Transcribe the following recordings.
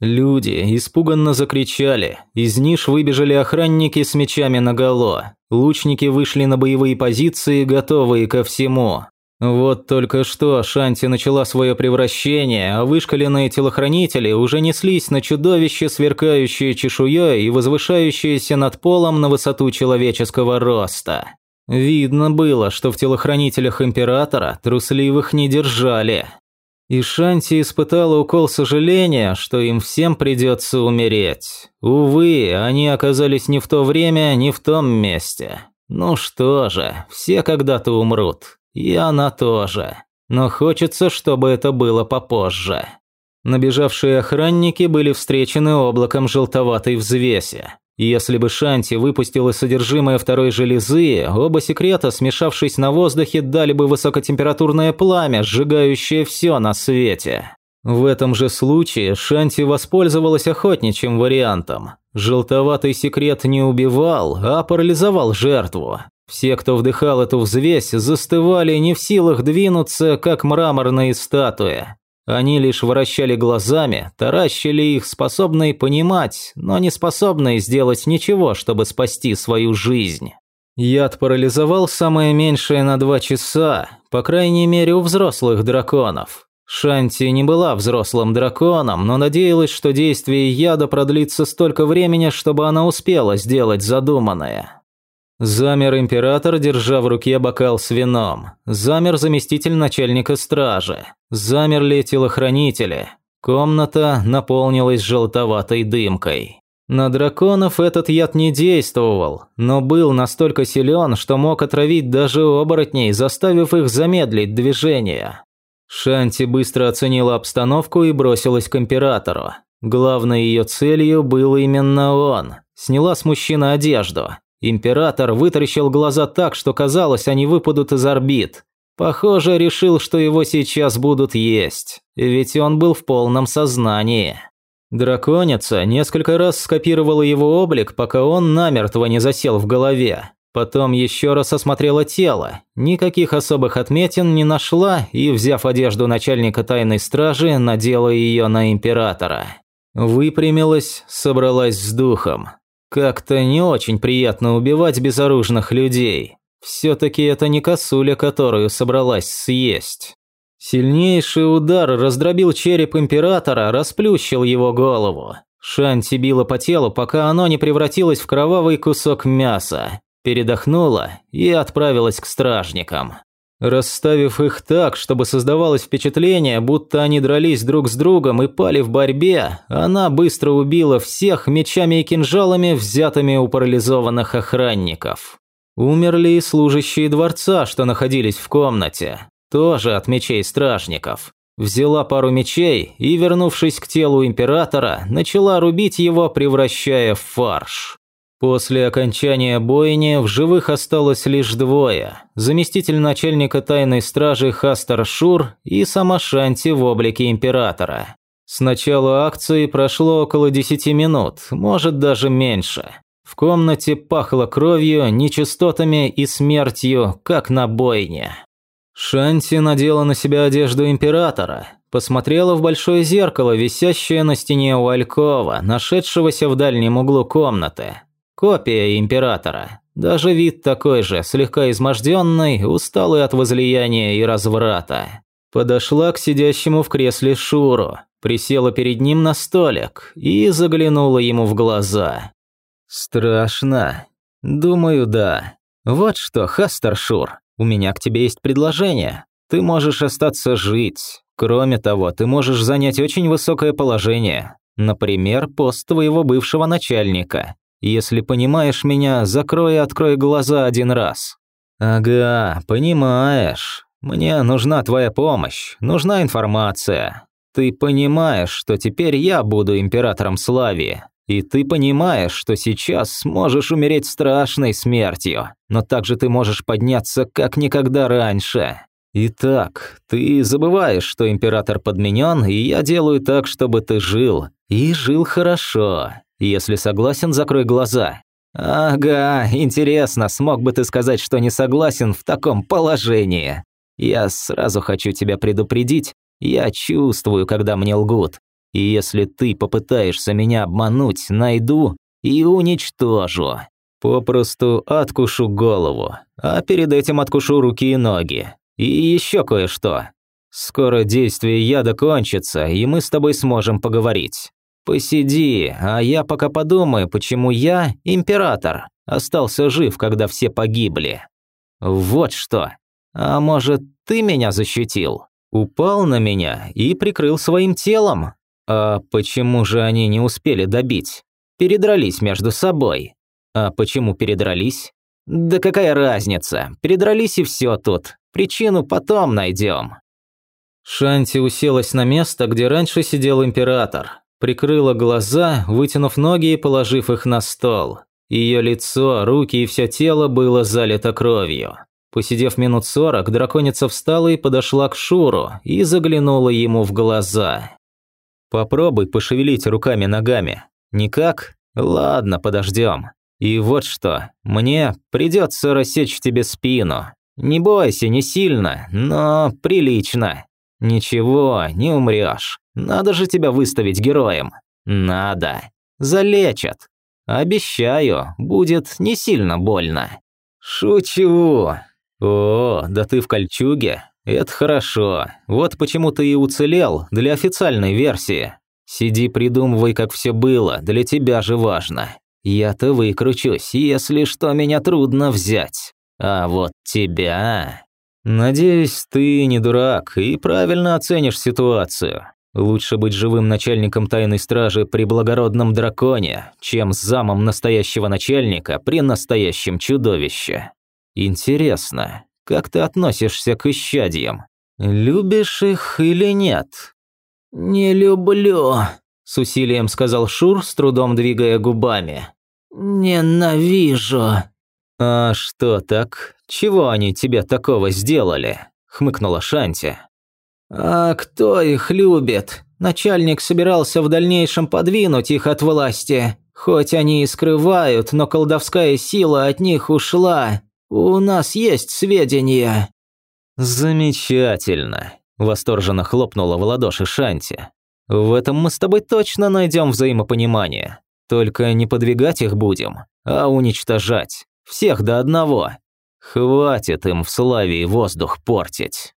Люди испуганно закричали. Из ниш выбежали охранники с мечами наголо. Лучники вышли на боевые позиции, готовые ко всему. Вот только что Шанти начала свое превращение, а вышкаленные телохранители уже неслись на чудовище, сверкающее чешуей и возвышающееся над полом на высоту человеческого роста. Видно было, что в телохранителях Императора трусливых не держали. И Шанти испытала укол сожаления, что им всем придется умереть. Увы, они оказались не в то время, не в том месте. Ну что же, все когда-то умрут. И она тоже. Но хочется, чтобы это было попозже. Набежавшие охранники были встречены облаком желтоватой взвеси. Если бы Шанти выпустила содержимое второй железы, оба секрета, смешавшись на воздухе, дали бы высокотемпературное пламя, сжигающее все на свете. В этом же случае Шанти воспользовалась охотничьим вариантом. Желтоватый секрет не убивал, а парализовал жертву. Все, кто вдыхал эту взвесь, застывали не в силах двинуться, как мраморные статуи. Они лишь вращали глазами, таращили их, способные понимать, но не способные сделать ничего, чтобы спасти свою жизнь. Яд парализовал самое меньшее на два часа, по крайней мере у взрослых драконов. Шанти не была взрослым драконом, но надеялась, что действие яда продлится столько времени, чтобы она успела сделать задуманное. Замер император, держа в руке бокал с вином. Замер заместитель начальника стражи. Замерли телохранители. Комната наполнилась желтоватой дымкой. На драконов этот яд не действовал, но был настолько силен, что мог отравить даже оборотней, заставив их замедлить движение. Шанти быстро оценила обстановку и бросилась к императору. Главной ее целью был именно он. Сняла с мужчины одежду. Император вытаращил глаза так, что казалось, они выпадут из орбит. Похоже, решил, что его сейчас будут есть, ведь он был в полном сознании. Драконица несколько раз скопировала его облик, пока он намертво не засел в голове. Потом еще раз осмотрела тело, никаких особых отметин не нашла и, взяв одежду начальника тайной стражи, надела ее на императора. Выпрямилась, собралась с духом. Как-то не очень приятно убивать безоружных людей. Все-таки это не косуля, которую собралась съесть. Сильнейший удар раздробил череп императора, расплющил его голову. Шанти била по телу, пока оно не превратилось в кровавый кусок мяса. Передохнула и отправилась к стражникам. Расставив их так, чтобы создавалось впечатление, будто они дрались друг с другом и пали в борьбе, она быстро убила всех мечами и кинжалами, взятыми у парализованных охранников. Умерли и служащие дворца, что находились в комнате, тоже от мечей стражников. Взяла пару мечей и, вернувшись к телу императора, начала рубить его, превращая в фарш. После окончания бойни в живых осталось лишь двое. Заместитель начальника тайной стражи Хастер Шур и сама Шанти в облике императора. С начала акции прошло около десяти минут, может даже меньше. В комнате пахло кровью, нечистотами и смертью, как на бойне. Шанти надела на себя одежду императора, посмотрела в большое зеркало, висящее на стене у Алькова, нашедшегося в дальнем углу комнаты. Копия императора. Даже вид такой же, слегка изможденный, усталый от возлияния и разврата. Подошла к сидящему в кресле Шуру, присела перед ним на столик и заглянула ему в глаза. «Страшно?» «Думаю, да. Вот что, Хастер Шур, у меня к тебе есть предложение. Ты можешь остаться жить. Кроме того, ты можешь занять очень высокое положение. Например, пост твоего бывшего начальника. Если понимаешь меня, закрой и открой глаза один раз». «Ага, понимаешь. Мне нужна твоя помощь, нужна информация. Ты понимаешь, что теперь я буду императором Славии. И ты понимаешь, что сейчас сможешь умереть страшной смертью, но также ты можешь подняться как никогда раньше. Итак, ты забываешь, что император подменен, и я делаю так, чтобы ты жил. И жил хорошо. Если согласен, закрой глаза. Ага, интересно, смог бы ты сказать, что не согласен в таком положении? Я сразу хочу тебя предупредить, я чувствую, когда мне лгут. И если ты попытаешься меня обмануть, найду и уничтожу. Попросту откушу голову, а перед этим откушу руки и ноги. И еще кое-что. Скоро действие яда кончится, и мы с тобой сможем поговорить. Посиди, а я пока подумаю, почему я, император, остался жив, когда все погибли. Вот что. А может, ты меня защитил? Упал на меня и прикрыл своим телом? А почему же они не успели добить? Передрались между собой. А почему передрались? Да какая разница? Передрались и все тут. Причину потом найдем. Шанти уселась на место, где раньше сидел император. Прикрыла глаза, вытянув ноги и положив их на стол. Ее лицо, руки и все тело было залито кровью. Посидев минут сорок, драконица встала и подошла к Шуру и заглянула ему в глаза. «Попробуй пошевелить руками-ногами. Никак? Ладно, подождем. И вот что, мне придется рассечь тебе спину. Не бойся, не сильно, но прилично. Ничего, не умрешь. Надо же тебя выставить героем. Надо. Залечат. Обещаю, будет не сильно больно. Шучу. О, да ты в кольчуге. Это хорошо. Вот почему ты и уцелел для официальной версии. Сиди придумывай, как все было, для тебя же важно. Я-то выкручусь, если что, меня трудно взять. А вот тебя... Надеюсь, ты не дурак и правильно оценишь ситуацию. Лучше быть живым начальником тайной стражи при благородном драконе, чем замом настоящего начальника при настоящем чудовище. Интересно, как ты относишься к исчадьям? Любишь их или нет? Не люблю, с усилием сказал Шур, с трудом двигая губами. Ненавижу. А что так? Чего они тебе такого сделали? хмыкнула Шанти. А кто их любит? Начальник собирался в дальнейшем подвинуть их от власти. Хоть они и скрывают, но колдовская сила от них ушла. У нас есть сведения». «Замечательно», – восторженно хлопнула в ладоши Шанти. «В этом мы с тобой точно найдем взаимопонимание. Только не подвигать их будем, а уничтожать. Всех до одного. Хватит им в славе и воздух портить».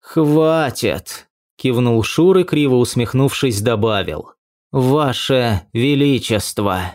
«Хватит», – кивнул Шур и, криво усмехнувшись, добавил. «Ваше Величество».